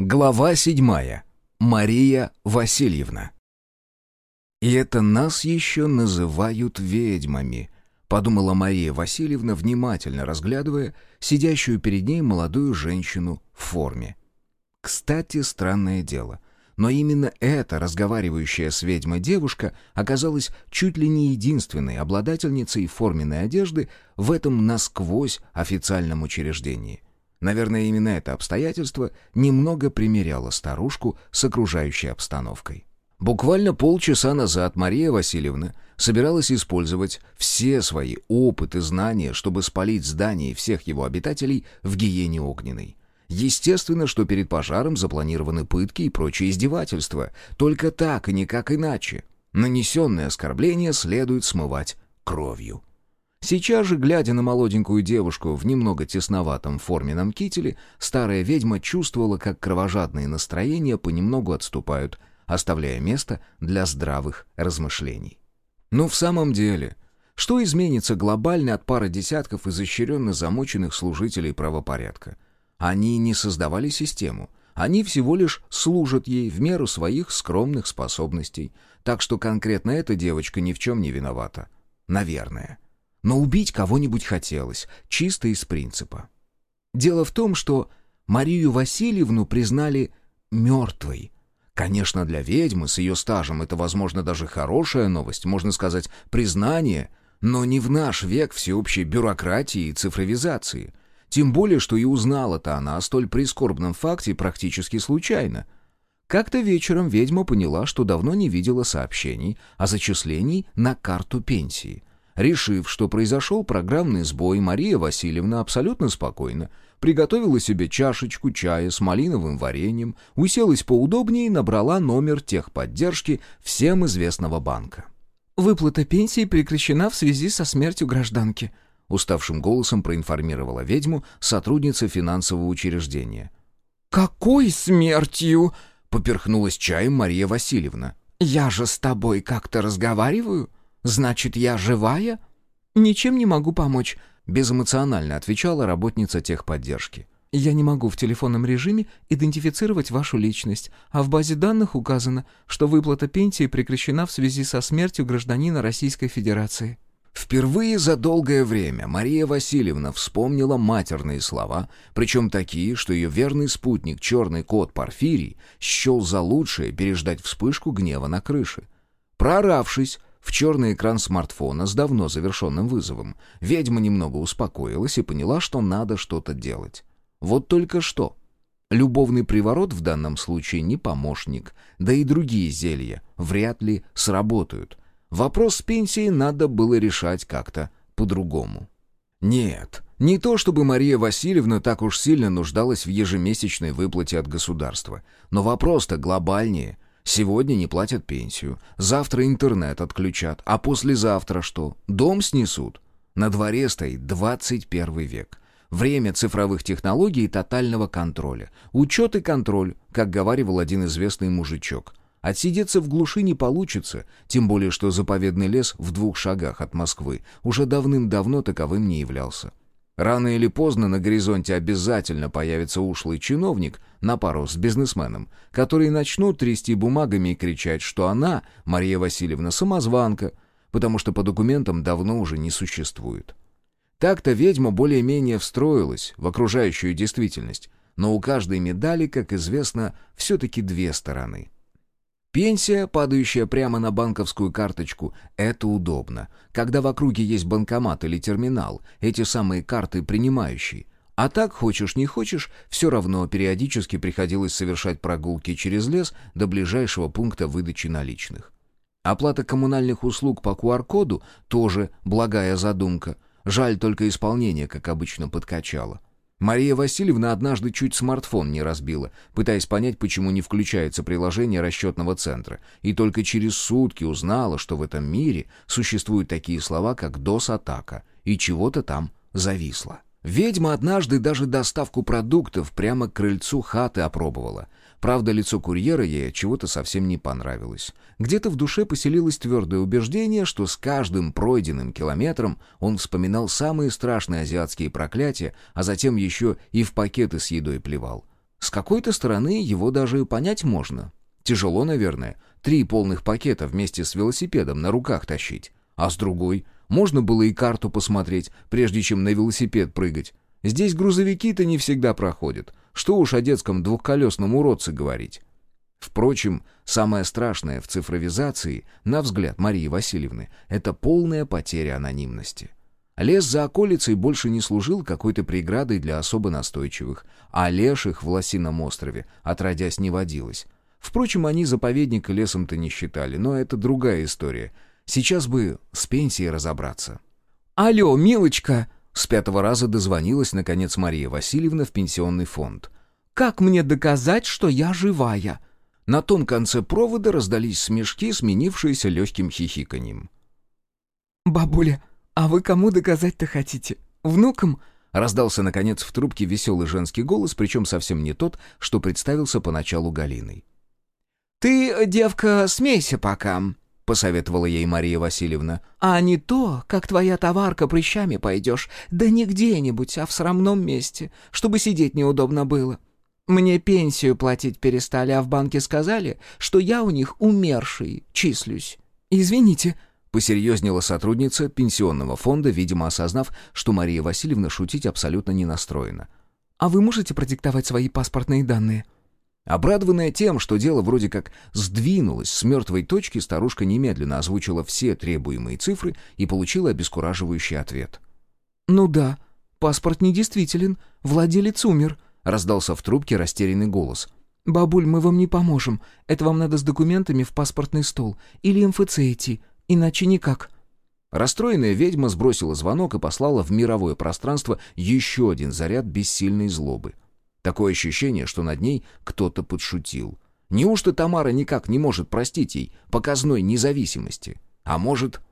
Глава седьмая. Мария Васильевна. «И это нас еще называют ведьмами», — подумала Мария Васильевна, внимательно разглядывая сидящую перед ней молодую женщину в форме. Кстати, странное дело. Но именно эта разговаривающая с ведьмой девушка оказалась чуть ли не единственной обладательницей форменной одежды в этом насквозь официальном учреждении. Наверное, именно это обстоятельство немного примеряло старушку с окружающей обстановкой. Буквально полчаса назад Мария Васильевна собиралась использовать все свои опыты, знания, чтобы спалить здание и всех его обитателей в гиене огненной. Естественно, что перед пожаром запланированы пытки и прочие издевательства. Только так и никак иначе. Нанесенное оскорбление следует смывать кровью. Сейчас же, глядя на молоденькую девушку в немного тесноватом форменном кителе, старая ведьма чувствовала, как кровожадные настроения понемногу отступают, оставляя место для здравых размышлений. Ну, в самом деле, что изменится глобально от пары десятков изощренно замученных служителей правопорядка? Они не создавали систему. Они всего лишь служат ей в меру своих скромных способностей. Так что конкретно эта девочка ни в чем не виновата. Наверное. Но убить кого-нибудь хотелось, чисто из принципа. Дело в том, что Марию Васильевну признали мертвой. Конечно, для ведьмы с ее стажем это, возможно, даже хорошая новость, можно сказать, признание, но не в наш век всеобщей бюрократии и цифровизации. Тем более, что и узнала-то она о столь прискорбном факте практически случайно. Как-то вечером ведьма поняла, что давно не видела сообщений о зачислении на карту пенсии. Решив, что произошел программный сбой, Мария Васильевна абсолютно спокойно приготовила себе чашечку чая с малиновым вареньем, уселась поудобнее и набрала номер техподдержки всем известного банка. «Выплата пенсии прекращена в связи со смертью гражданки», уставшим голосом проинформировала ведьму сотрудница финансового учреждения. «Какой смертью?» — поперхнулась чаем Мария Васильевна. «Я же с тобой как-то разговариваю. Значит, я живая? Ничем не могу помочь, безэмоционально отвечала работница техподдержки. Я не могу в телефонном режиме идентифицировать вашу личность, а в базе данных указано, что выплата пенсии прекращена в связи со смертью гражданина Российской Федерации. Впервые за долгое время Мария Васильевна вспомнила матерные слова, причем такие, что ее верный спутник, черный кот Порфирий, счел за лучшее переждать вспышку гнева на крыше. Прооравшись, в черный экран смартфона с давно завершенным вызовом. Ведьма немного успокоилась и поняла, что надо что-то делать. Вот только что. Любовный приворот в данном случае не помощник, да и другие зелья вряд ли сработают. Вопрос с пенсией надо было решать как-то по-другому. Нет, не то чтобы Мария Васильевна так уж сильно нуждалась в ежемесячной выплате от государства, но вопрос-то глобальнее — Сегодня не платят пенсию, завтра интернет отключат, а послезавтра что? Дом снесут? На дворе стоит 21 век. Время цифровых технологий и тотального контроля. Учет и контроль, как говаривал один известный мужичок. Отсидеться в глуши не получится, тем более что заповедный лес в двух шагах от Москвы уже давным-давно таковым не являлся. Рано или поздно на горизонте обязательно появится ушлый чиновник на пару с бизнесменом, которые начнут трясти бумагами и кричать, что она, Мария Васильевна, самозванка, потому что по документам давно уже не существует. Так-то ведьма более-менее встроилась в окружающую действительность, но у каждой медали, как известно, все-таки две стороны — Пенсия, падающая прямо на банковскую карточку, это удобно. Когда в округе есть банкомат или терминал, эти самые карты принимающие. А так, хочешь не хочешь, все равно периодически приходилось совершать прогулки через лес до ближайшего пункта выдачи наличных. Оплата коммунальных услуг по QR-коду тоже благая задумка. Жаль, только исполнение, как обычно, подкачало. Мария Васильевна однажды чуть смартфон не разбила, пытаясь понять, почему не включается приложение расчетного центра, и только через сутки узнала, что в этом мире существуют такие слова, как «дос-атака», и чего-то там зависло. Ведьма однажды даже доставку продуктов прямо к крыльцу хаты опробовала. Правда, лицо курьера ей чего-то совсем не понравилось. Где-то в душе поселилось твердое убеждение, что с каждым пройденным километром он вспоминал самые страшные азиатские проклятия, а затем еще и в пакеты с едой плевал. С какой-то стороны его даже понять можно. Тяжело, наверное, три полных пакета вместе с велосипедом на руках тащить. А с другой, можно было и карту посмотреть, прежде чем на велосипед прыгать. Здесь грузовики-то не всегда проходят. Что уж о детском двухколесном уродце говорить. Впрочем, самое страшное в цифровизации, на взгляд Марии Васильевны, это полная потеря анонимности. Лес за околицей больше не служил какой-то преградой для особо настойчивых, а леших в Лосином острове отродясь не водилось. Впрочем, они заповедник лесом-то не считали, но это другая история. Сейчас бы с пенсией разобраться. «Алло, милочка!» С пятого раза дозвонилась, наконец, Мария Васильевна в пенсионный фонд. «Как мне доказать, что я живая?» На том конце провода раздались смешки, сменившиеся легким хихиканьем. «Бабуля, а вы кому доказать-то хотите? Внукам?» Раздался, наконец, в трубке веселый женский голос, причем совсем не тот, что представился поначалу Галиной. «Ты, девка, смейся пока», — посоветовала ей Мария Васильевна. «А не то, как твоя товарка прыщами пойдешь, да не где-нибудь, а в срамном месте, чтобы сидеть неудобно было. Мне пенсию платить перестали, а в банке сказали, что я у них умерший числюсь. Извините». Посерьезнела сотрудница пенсионного фонда, видимо, осознав, что Мария Васильевна шутить абсолютно не настроена. «А вы можете продиктовать свои паспортные данные?» Обрадованная тем, что дело вроде как сдвинулось с мертвой точки, старушка немедленно озвучила все требуемые цифры и получила обескураживающий ответ. «Ну да, паспорт недействителен, владелец умер», Раздался в трубке растерянный голос. «Бабуль, мы вам не поможем. Это вам надо с документами в паспортный стол. Или МФЦ идти. Иначе никак». Расстроенная ведьма сбросила звонок и послала в мировое пространство еще один заряд бессильной злобы. Такое ощущение, что над ней кто-то подшутил. Неужто Тамара никак не может простить ей показной независимости? А может...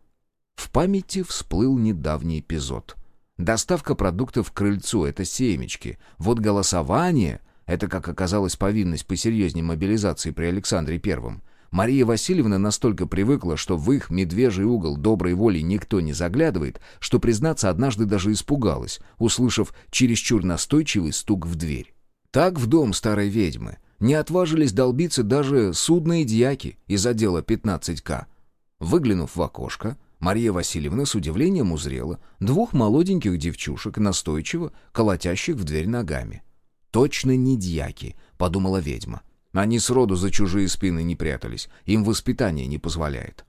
В памяти всплыл недавний эпизод — Доставка продуктов к крыльцу — это семечки. Вот голосование — это, как оказалось, повинность посерьезней мобилизации при Александре Первом. Мария Васильевна настолько привыкла, что в их медвежий угол доброй воли никто не заглядывает, что, признаться, однажды даже испугалась, услышав чересчур настойчивый стук в дверь. Так в дом старой ведьмы не отважились долбиться даже судные дьяки из отдела 15К. Выглянув в окошко, Мария Васильевна с удивлением узрела двух молоденьких девчушек, настойчиво колотящих в дверь ногами. «Точно не дьяки», — подумала ведьма. Они сроду за чужие спины не прятались, им воспитание не позволяет.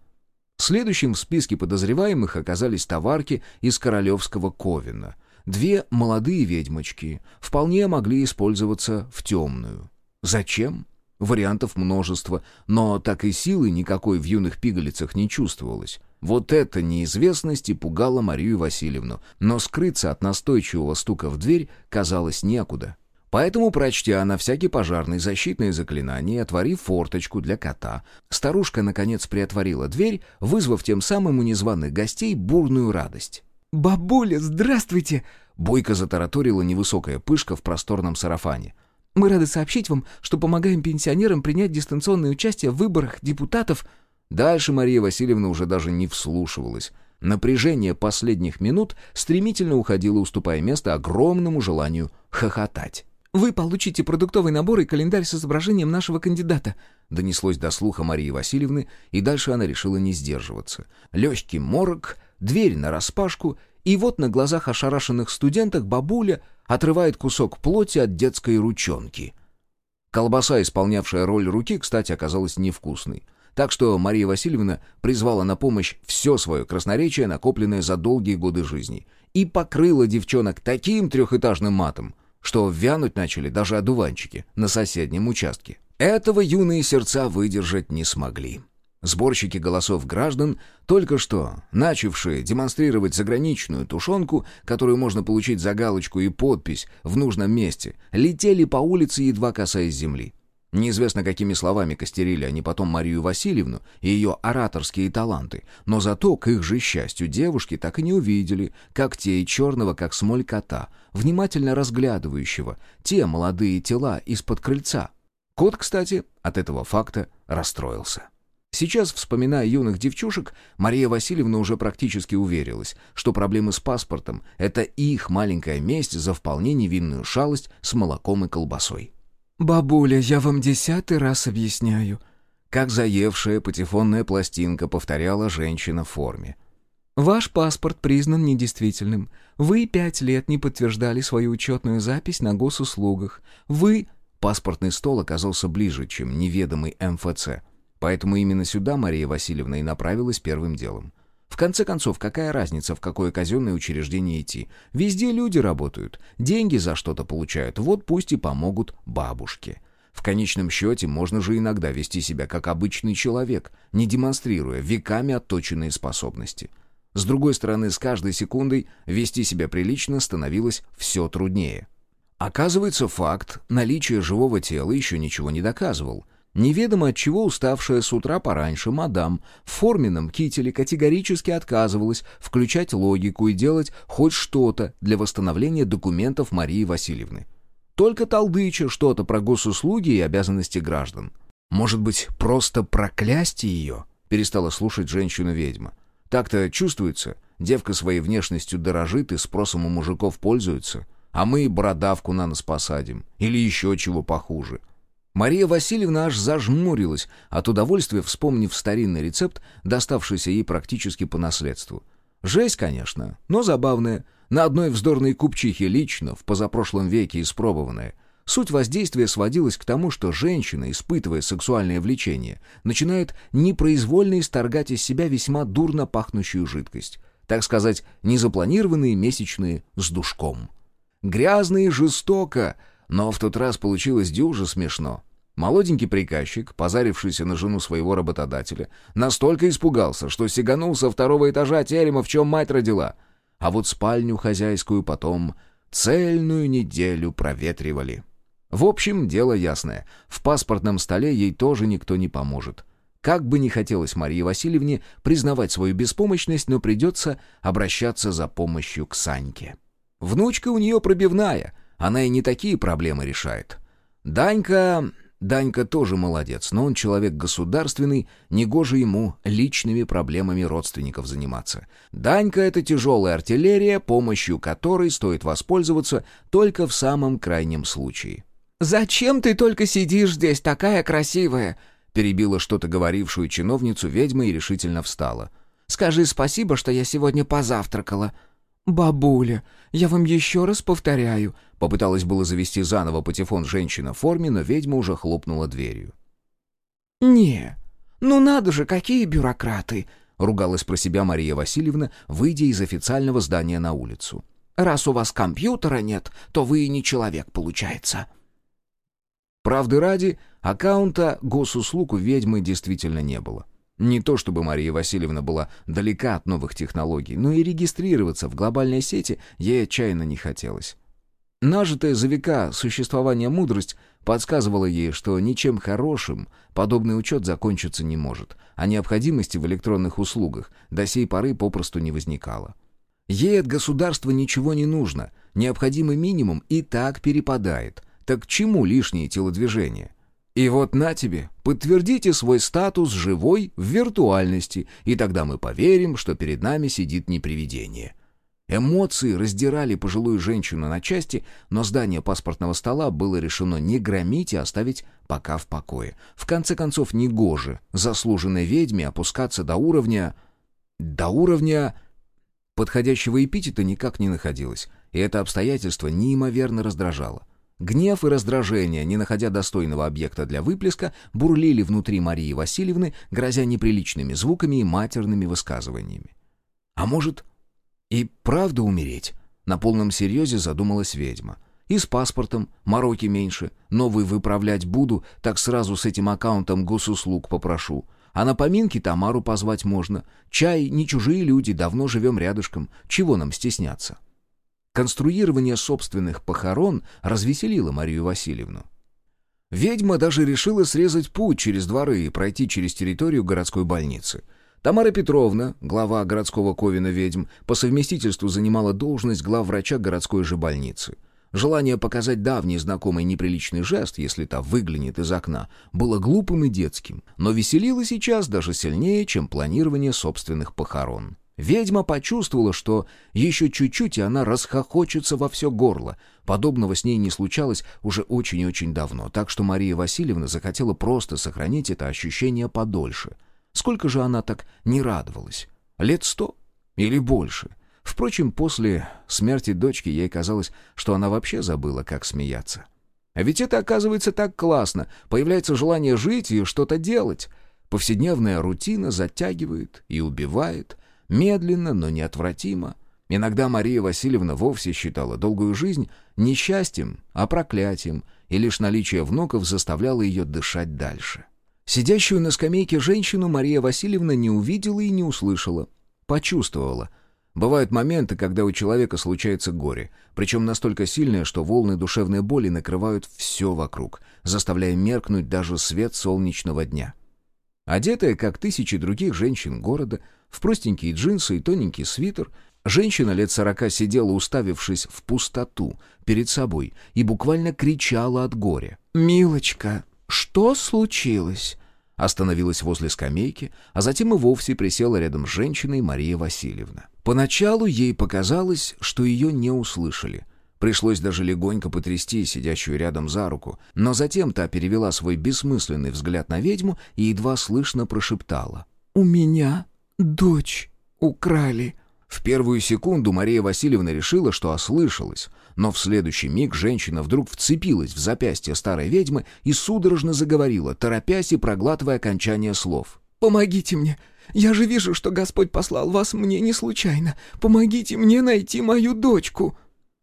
Следующим в списке подозреваемых оказались товарки из королевского Ковина. Две молодые ведьмочки вполне могли использоваться в темную. Зачем? Вариантов множество, но так и силы никакой в юных пигалицах не чувствовалось. Вот эта неизвестность и пугала Марию Васильевну, но скрыться от настойчивого стука в дверь казалось некуда. Поэтому, прочтя на всякий пожарный защитное заклинание, отворив форточку для кота, старушка, наконец, приотворила дверь, вызвав тем самым у незваных гостей бурную радость. «Бабуля, здравствуйте!» Бойко затараторила невысокая пышка в просторном сарафане. «Мы рады сообщить вам, что помогаем пенсионерам принять дистанционное участие в выборах депутатов...» Дальше Мария Васильевна уже даже не вслушивалась. Напряжение последних минут стремительно уходило, уступая место огромному желанию хохотать. «Вы получите продуктовый набор и календарь с изображением нашего кандидата», донеслось до слуха Марии Васильевны, и дальше она решила не сдерживаться. Легкий морок, дверь нараспашку, и вот на глазах ошарашенных студенток бабуля отрывает кусок плоти от детской ручонки. Колбаса, исполнявшая роль руки, кстати, оказалась невкусной. Так что Мария Васильевна призвала на помощь все свое красноречие, накопленное за долгие годы жизни, и покрыла девчонок таким трехэтажным матом, что вянуть начали даже одуванчики на соседнем участке. Этого юные сердца выдержать не смогли. Сборщики голосов граждан, только что начавшие демонстрировать заграничную тушенку, которую можно получить за галочку и подпись в нужном месте, летели по улице, едва касаясь земли. Неизвестно, какими словами костерили они потом Марию Васильевну и ее ораторские таланты, но зато, к их же счастью, девушки так и не увидели когтей черного, как смоль кота, внимательно разглядывающего те молодые тела из-под крыльца. Кот, кстати, от этого факта расстроился. Сейчас, вспоминая юных девчушек, Мария Васильевна уже практически уверилась, что проблемы с паспортом — это их маленькая месть за вполне невинную шалость с молоком и колбасой. «Бабуля, я вам десятый раз объясняю», как заевшая патефонная пластинка повторяла женщина в форме. «Ваш паспорт признан недействительным. Вы пять лет не подтверждали свою учетную запись на госуслугах. Вы...» Паспортный стол оказался ближе, чем неведомый МФЦ. Поэтому именно сюда Мария Васильевна и направилась первым делом. В конце концов, какая разница, в какое казенное учреждение идти? Везде люди работают, деньги за что-то получают, вот пусть и помогут бабушке. В конечном счете, можно же иногда вести себя как обычный человек, не демонстрируя веками отточенные способности. С другой стороны, с каждой секундой вести себя прилично становилось все труднее. Оказывается, факт наличия живого тела еще ничего не доказывал — Неведомо от чего уставшая с утра пораньше мадам в форменном кителе категорически отказывалась включать логику и делать хоть что-то для восстановления документов Марии Васильевны. Только толдыча что-то про госуслуги и обязанности граждан. Может быть, просто проклясть ее? Перестала слушать женщину-ведьма. Так-то чувствуется, девка своей внешностью дорожит и спросом у мужиков пользуется, а мы бородавку на нос посадим. Или еще чего похуже. Мария Васильевна аж зажмурилась от удовольствия, вспомнив старинный рецепт, доставшийся ей практически по наследству. Жесть, конечно, но забавная. На одной вздорной купчихе лично, в позапрошлом веке испробованная. Суть воздействия сводилась к тому, что женщина, испытывая сексуальное влечение, начинает непроизвольно исторгать из себя весьма дурно пахнущую жидкость. Так сказать, незапланированные месячные с душком. Грязно и жестоко, но в тот раз получилось дюже смешно. Молоденький приказчик, позарившийся на жену своего работодателя, настолько испугался, что сиганул со второго этажа терема, в чем мать родила. А вот спальню хозяйскую потом цельную неделю проветривали. В общем, дело ясное. В паспортном столе ей тоже никто не поможет. Как бы ни хотелось Марии Васильевне признавать свою беспомощность, но придется обращаться за помощью к Саньке. Внучка у нее пробивная, она и не такие проблемы решает. Данька Данька тоже молодец, но он человек государственный, негоже ему личными проблемами родственников заниматься. Данька — это тяжелая артиллерия, помощью которой стоит воспользоваться только в самом крайнем случае. «Зачем ты только сидишь здесь, такая красивая?» перебила что-то говорившую чиновницу ведьма и решительно встала. «Скажи спасибо, что я сегодня позавтракала». «Бабуля, я вам еще раз повторяю». Попыталась было завести заново патефон женщина в форме, но ведьма уже хлопнула дверью. «Не, ну надо же, какие бюрократы!» — ругалась про себя Мария Васильевна, выйдя из официального здания на улицу. «Раз у вас компьютера нет, то вы и не человек, получается». Правды ради, аккаунта госуслуг у ведьмы действительно не было. Не то чтобы Мария Васильевна была далека от новых технологий, но и регистрироваться в глобальной сети ей отчаянно не хотелось. Нажитая за века существования мудрость подсказывала ей, что ничем хорошим подобный учет закончиться не может, а необходимости в электронных услугах до сей поры попросту не возникало. Ей от государства ничего не нужно, необходимый минимум и так перепадает. Так к чему лишние телодвижения? И вот на тебе, подтвердите свой статус живой в виртуальности, и тогда мы поверим, что перед нами сидит не привидение. Эмоции раздирали пожилую женщину на части, но здание паспортного стола было решено не громить и оставить пока в покое. В конце концов, негоже заслуженной ведьме опускаться до уровня... до уровня... Подходящего эпитета никак не находилось, и это обстоятельство неимоверно раздражало. Гнев и раздражение, не находя достойного объекта для выплеска, бурлили внутри Марии Васильевны, грозя неприличными звуками и матерными высказываниями. «А может, и правда умереть?» На полном серьезе задумалась ведьма. «И с паспортом, мороки меньше, новый выправлять буду, так сразу с этим аккаунтом госуслуг попрошу. А на поминки Тамару позвать можно. Чай, не чужие люди, давно живем рядышком. Чего нам стесняться?» Конструирование собственных похорон развеселило Марию Васильевну. Ведьма даже решила срезать путь через дворы и пройти через территорию городской больницы. Тамара Петровна, глава городского ковина ведьм, по совместительству занимала должность главврача городской же больницы. Желание показать давний знакомый неприличный жест, если та выглянет из окна, было глупым и детским, но веселило сейчас даже сильнее, чем планирование собственных похорон. Ведьма почувствовала, что еще чуть-чуть, и она расхохочется во все горло. Подобного с ней не случалось уже очень и очень давно, так что Мария Васильевна захотела просто сохранить это ощущение подольше. Сколько же она так не радовалась? Лет сто? Или больше? Впрочем, после смерти дочки ей казалось, что она вообще забыла, как смеяться. А ведь это, оказывается, так классно. Появляется желание жить и что-то делать. Повседневная рутина затягивает и убивает — Медленно, но неотвратимо. Иногда Мария Васильевна вовсе считала долгую жизнь не счастьем, а проклятием, и лишь наличие внуков заставляло ее дышать дальше. Сидящую на скамейке женщину Мария Васильевна не увидела и не услышала. Почувствовала. Бывают моменты, когда у человека случается горе, причем настолько сильное, что волны душевной боли накрывают все вокруг, заставляя меркнуть даже свет солнечного дня. Одетая, как тысячи других женщин города, в простенькие джинсы и тоненький свитер, женщина лет сорока сидела, уставившись в пустоту перед собой, и буквально кричала от горя. «Милочка, что случилось?» Остановилась возле скамейки, а затем и вовсе присела рядом с женщиной Мария Васильевна. Поначалу ей показалось, что ее не услышали — Пришлось даже легонько потрясти сидящую рядом за руку, но затем та перевела свой бессмысленный взгляд на ведьму и едва слышно прошептала. «У меня дочь украли». В первую секунду Мария Васильевна решила, что ослышалась, но в следующий миг женщина вдруг вцепилась в запястье старой ведьмы и судорожно заговорила, торопясь и проглатывая окончание слов. «Помогите мне! Я же вижу, что Господь послал вас мне не случайно! Помогите мне найти мою дочку!»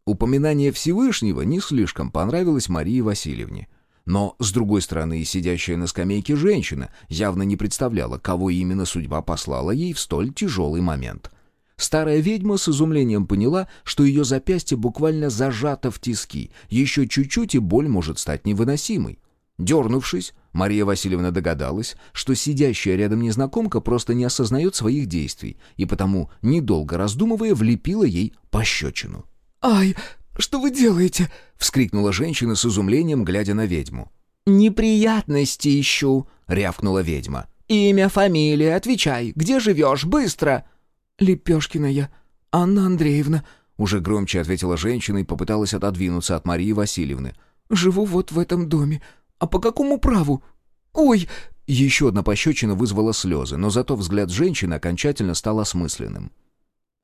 Упоминание Всевышнего не слишком понравилось Марии Васильевне. Но, с другой стороны, и сидящая на скамейке женщина явно не представляла, кого именно судьба послала ей в столь тяжелый момент. Старая ведьма с изумлением поняла, что ее запястье буквально зажато в тиски, еще чуть-чуть и боль может стать невыносимой. Дернувшись, Мария Васильевна догадалась, что сидящая рядом незнакомка просто не осознает своих действий, и потому, недолго раздумывая, влепила ей пощечину. «Ай, что вы делаете?» — вскрикнула женщина с изумлением, глядя на ведьму. «Неприятности ищу», — рявкнула ведьма. «Имя, фамилия, отвечай, где живешь, быстро!» «Лепешкина я, Анна Андреевна», — уже громче ответила женщина и попыталась отодвинуться от Марии Васильевны. «Живу вот в этом доме. А по какому праву? Ой!» Еще одна пощечина вызвала слезы, но зато взгляд женщины окончательно стал осмысленным.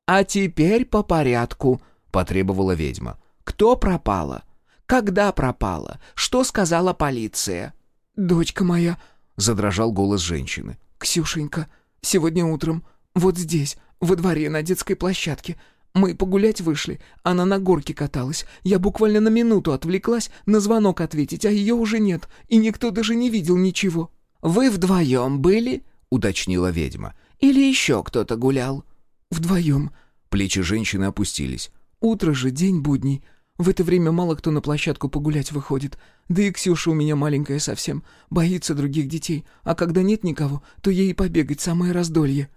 «А теперь по порядку», — потребовала ведьма. «Кто пропала? Когда пропала? Что сказала полиция?» «Дочка моя», — задрожал голос женщины. «Ксюшенька, сегодня утром, вот здесь, во дворе на детской площадке. Мы погулять вышли, она на горке каталась. Я буквально на минуту отвлеклась на звонок ответить, а ее уже нет, и никто даже не видел ничего». «Вы вдвоем были?» — уточнила ведьма. «Или еще кто-то гулял?» «Вдвоем». Плечи женщины опустились. Утро же, день будний. В это время мало кто на площадку погулять выходит. Да и Ксюша у меня маленькая совсем. Боится других детей. А когда нет никого, то ей побегать самое раздолье».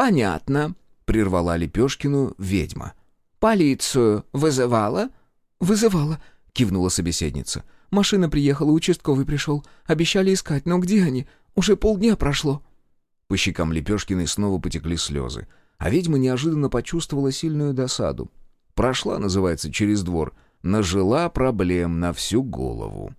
«Понятно», — прервала Лепешкину ведьма. «Полицию вызывала?» «Вызывала», — кивнула собеседница. «Машина приехала, участковый пришел. Обещали искать, но где они? Уже полдня прошло». По щекам Лепешкиной снова потекли слезы. А ведьма неожиданно почувствовала сильную досаду. Прошла, называется, через двор. Нажила проблем на всю голову.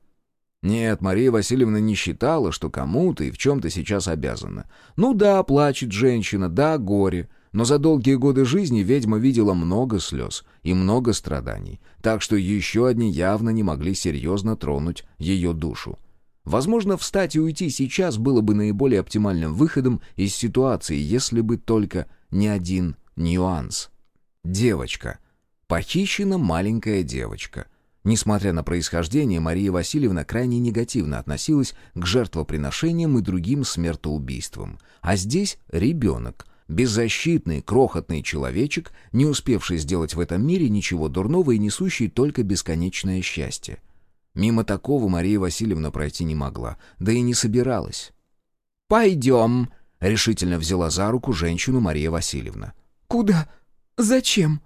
Нет, Мария Васильевна не считала, что кому-то и в чем-то сейчас обязана. Ну да, плачет женщина, да, горе. Но за долгие годы жизни ведьма видела много слез и много страданий, так что еще одни явно не могли серьезно тронуть ее душу. Возможно, встать и уйти сейчас было бы наиболее оптимальным выходом из ситуации, если бы только не один нюанс. Девочка — Похищена маленькая девочка. Несмотря на происхождение, Мария Васильевна крайне негативно относилась к жертвоприношениям и другим смертоубийствам. А здесь ребенок, беззащитный, крохотный человечек, не успевший сделать в этом мире ничего дурного и несущий только бесконечное счастье. Мимо такого Мария Васильевна пройти не могла, да и не собиралась. «Пойдем», — решительно взяла за руку женщину Мария Васильевна. «Куда? Зачем?»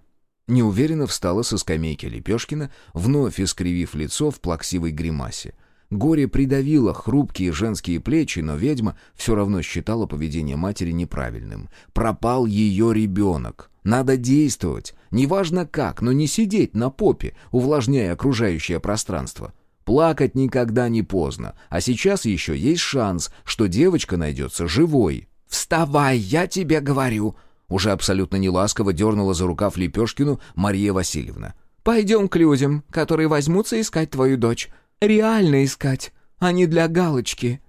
Неуверенно встала со скамейки Лепешкина, вновь искривив лицо в плаксивой гримасе. Горе придавило хрупкие женские плечи, но ведьма все равно считала поведение матери неправильным. Пропал ее ребенок. Надо действовать. Неважно как, но не сидеть на попе, увлажняя окружающее пространство. Плакать никогда не поздно, а сейчас еще есть шанс, что девочка найдется живой. «Вставай, я тебе говорю!» Уже абсолютно неласково дернула за рукав Лепешкину Мария Васильевна. «Пойдем к людям, которые возьмутся искать твою дочь. Реально искать, а не для галочки».